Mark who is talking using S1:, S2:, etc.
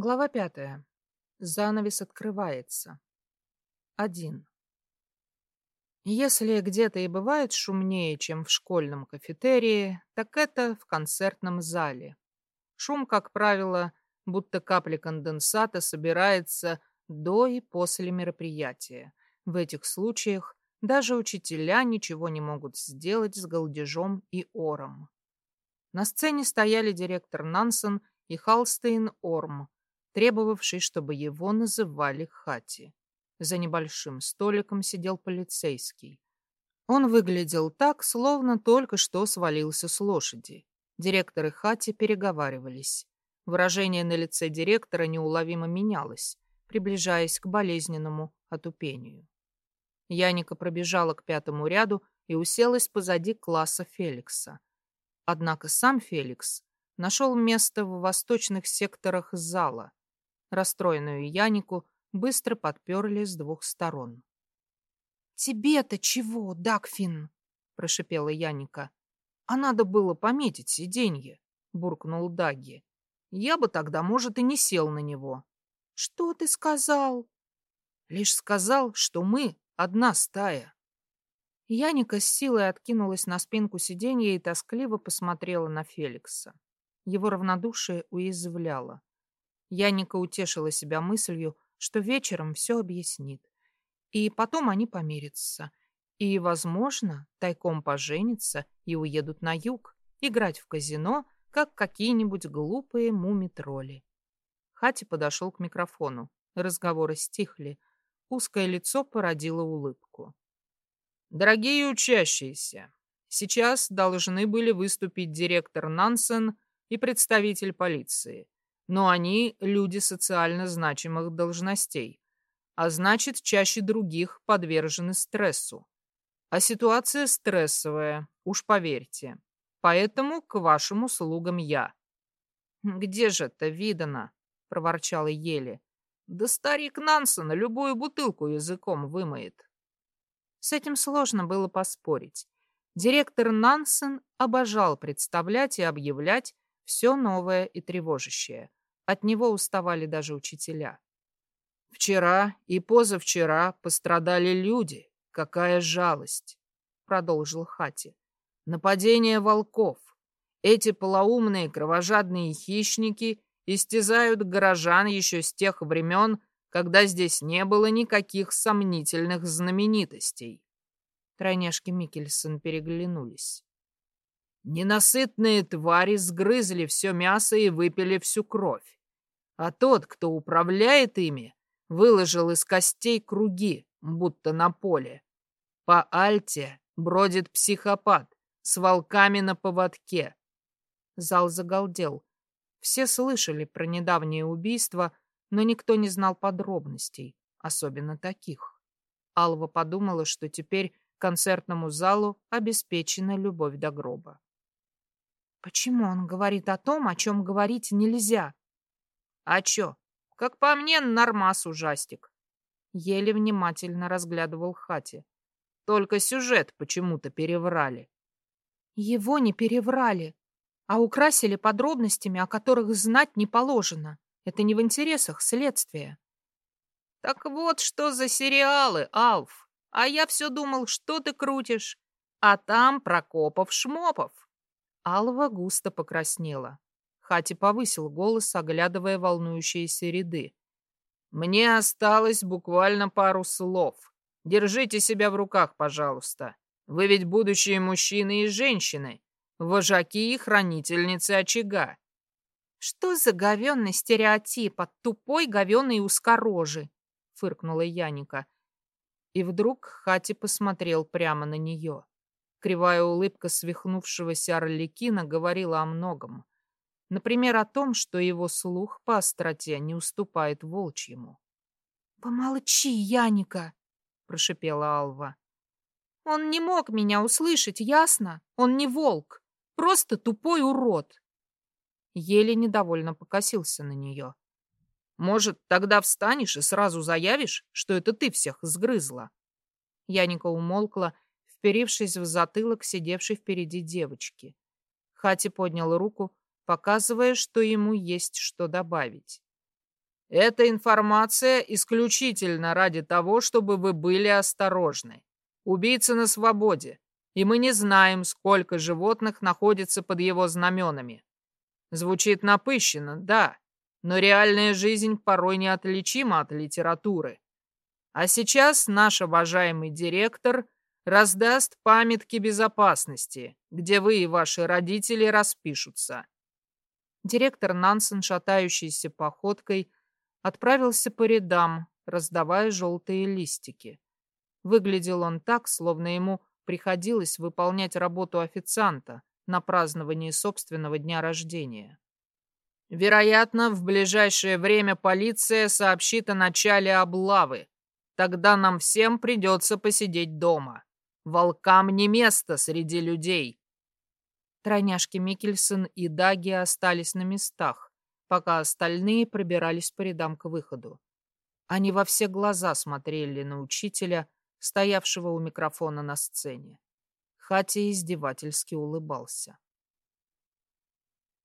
S1: Глава пятая. Занавес открывается. Один. Если где-то и бывает шумнее, чем в школьном кафетерии, так это в концертном зале. Шум, как правило, будто капли конденсата собирается до и после мероприятия. В этих случаях даже учителя ничего не могут сделать с голдежом и ором. На сцене стояли директор Нансен и Халстейн Орм, требовавший, чтобы его называли Хати. За небольшим столиком сидел полицейский. Он выглядел так, словно только что свалился с лошади. Директор и Хати переговаривались. Выражение на лице директора неуловимо менялось, приближаясь к болезненному отупению. Яника пробежала к пятому ряду и уселась позади класса Феликса. Однако сам Феликс нашел место в восточных секторах зала, Расстроенную Янику быстро подперли с двух сторон. «Тебе-то чего, Дакфин?» — прошипела Яника. «А надо было пометить сиденье», — буркнул Даги. «Я бы тогда, может, и не сел на него». «Что ты сказал?» «Лишь сказал, что мы одна стая». Яника с силой откинулась на спинку сиденья и тоскливо посмотрела на Феликса. Его равнодушие уязвляло. Яника утешила себя мыслью, что вечером все объяснит. И потом они помирятся. И, возможно, тайком поженятся и уедут на юг, играть в казино, как какие-нибудь глупые муми-тролли. Хати подошел к микрофону. Разговоры стихли. Узкое лицо породило улыбку. «Дорогие учащиеся, сейчас должны были выступить директор Нансен и представитель полиции но они люди социально значимых должностей, а значит, чаще других подвержены стрессу. А ситуация стрессовая, уж поверьте. Поэтому к вашим услугам я. «Где же это видано?» — проворчала Еле. «Да старик Нансен любую бутылку языком вымоет». С этим сложно было поспорить. Директор Нансен обожал представлять и объявлять все новое и тревожащее. От него уставали даже учителя. «Вчера и позавчера пострадали люди. Какая жалость!» — продолжил Хати. «Нападение волков. Эти полоумные кровожадные хищники истязают горожан еще с тех времен, когда здесь не было никаких сомнительных знаменитостей». Тройняшки Микельсон переглянулись. Ненасытные твари сгрызли все мясо и выпили всю кровь а тот, кто управляет ими, выложил из костей круги, будто на поле. По Альте бродит психопат с волками на поводке. Зал загалдел. Все слышали про недавнее убийство, но никто не знал подробностей, особенно таких. Алва подумала, что теперь концертному залу обеспечена любовь до гроба. «Почему он говорит о том, о чем говорить нельзя?» А чё? Как по мне, нормас ужастик. Еле внимательно разглядывал Хати. Только сюжет почему-то переврали. Его не переврали, а украсили подробностями, о которых знать не положено. Это не в интересах следствия. Так вот, что за сериалы, Алф. А я все думал, что ты крутишь. А там Прокопов-Шмопов. Алва густо покраснела. Хати повысил голос, оглядывая волнующиеся ряды. «Мне осталось буквально пару слов. Держите себя в руках, пожалуйста. Вы ведь будущие мужчины и женщины, вожаки и хранительницы очага». «Что за говенный стереотип от тупой говенной узкорожи?» — фыркнула Яника. И вдруг Хати посмотрел прямо на нее. Кривая улыбка свихнувшегося Орликина говорила о многом. Например, о том, что его слух по остроте не уступает волчьему. «Помолчи, Яника!» — прошипела Алва. «Он не мог меня услышать, ясно? Он не волк, просто тупой урод!» Еле недовольно покосился на нее. «Может, тогда встанешь и сразу заявишь, что это ты всех сгрызла?» Яника умолкла, вперившись в затылок сидевшей впереди девочки. Хати поднял руку, показывая, что ему есть что добавить. Эта информация исключительно ради того, чтобы вы были осторожны. Убийца на свободе, и мы не знаем, сколько животных находится под его знаменами. Звучит напыщенно, да, но реальная жизнь порой неотличима от литературы. А сейчас наш обожаемый директор раздаст памятки безопасности, где вы и ваши родители распишутся. Директор Нансен, шатающийся походкой, отправился по рядам, раздавая желтые листики. Выглядел он так, словно ему приходилось выполнять работу официанта на праздновании собственного дня рождения. Вероятно, в ближайшее время полиция сообщит о начале облавы. Тогда нам всем придется посидеть дома. Волкам не место среди людей. Тройняшки Микельсон и Даги остались на местах, пока остальные пробирались по рядам к выходу. Они во все глаза смотрели на учителя, стоявшего у микрофона на сцене. Хати издевательски улыбался.